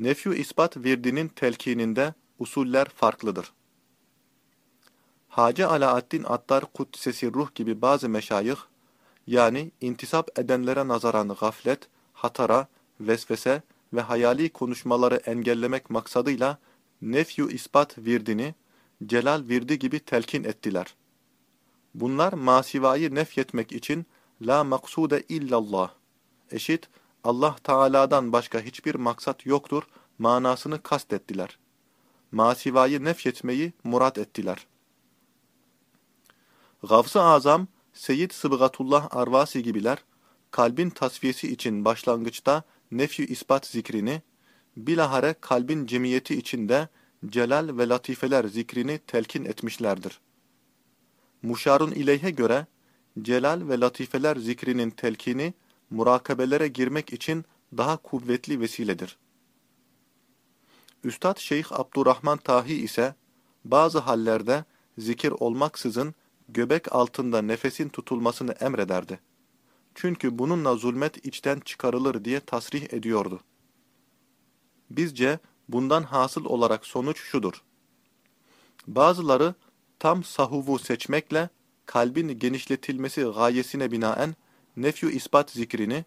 Nefyu ispat virdinin telkininde usuller farklıdır. Hacı Alaaddin Attar Kuddisesi Ruh gibi bazı meşayih, yani intisap edenlere nazaran gaflet, hatara, vesvese ve hayali konuşmaları engellemek maksadıyla nefyu ispat virdini, celal virdi gibi telkin ettiler. Bunlar masivayı nefyetmek için la maksude illallah, eşit Allah Teala'dan başka hiçbir maksat yoktur manasını kastettiler. Masivayı nefyetmeyi murat ettiler. Gavs-ı Azam, Seyyid Sıbgatullah Arvasi gibiler, kalbin tasfiyesi için başlangıçta nefyu ispat zikrini, bilahare kalbin cemiyeti içinde celal ve latifeler zikrini telkin etmişlerdir. Muşarun ileyhe göre, celal ve latifeler zikrinin telkini, murakabelere girmek için daha kuvvetli vesiledir. Üstad Şeyh Abdurrahman Tahi ise, bazı hallerde zikir olmaksızın göbek altında nefesin tutulmasını emrederdi. Çünkü bununla zulmet içten çıkarılır diye tasrih ediyordu. Bizce bundan hasıl olarak sonuç şudur. Bazıları tam sahuvu seçmekle kalbin genişletilmesi gayesine binaen nefyu ispat zikrini,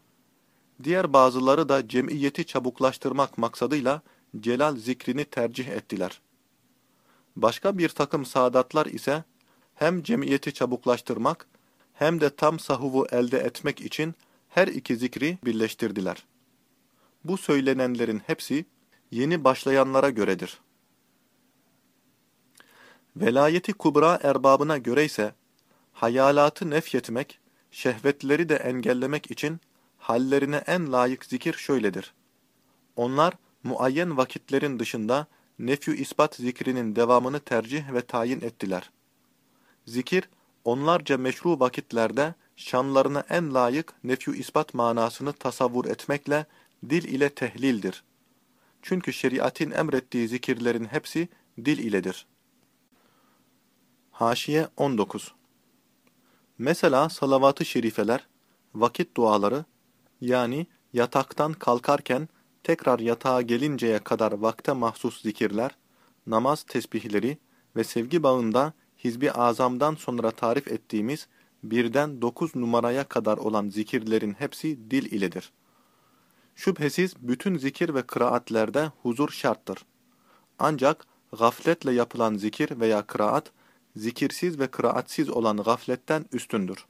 diğer bazıları da cemiyeti çabuklaştırmak maksadıyla celal zikrini tercih ettiler. Başka bir takım saadatlar ise hem cemiyeti çabuklaştırmak hem de tam sahuvu elde etmek için her iki zikri birleştirdiler. Bu söylenenlerin hepsi yeni başlayanlara göredir. Velayeti kubra erbabına göre ise hayalatı nefyetmek, şehvetleri de engellemek için hallerine en layık zikir şöyledir. Onlar muayyen vakitlerin dışında nefyu ispat zikrinin devamını tercih ve tayin ettiler. Zikir, onlarca meşru vakitlerde şanlarına en layık nefyu ispat manasını tasavvur etmekle dil ile tehlildir. Çünkü şeriatin emrettiği zikirlerin hepsi dil iledir. Haşiye 19 Mesela salavat-ı şerifeler, vakit duaları, yani yataktan kalkarken tekrar yatağa gelinceye kadar vakte mahsus zikirler, namaz tesbihleri ve sevgi bağında Hizbi Azam'dan sonra tarif ettiğimiz birden dokuz numaraya kadar olan zikirlerin hepsi dil iledir. Şüphesiz bütün zikir ve kıraatlerde huzur şarttır. Ancak gafletle yapılan zikir veya kıraat, zikirsiz ve kıraatsiz olan gafletten üstündür.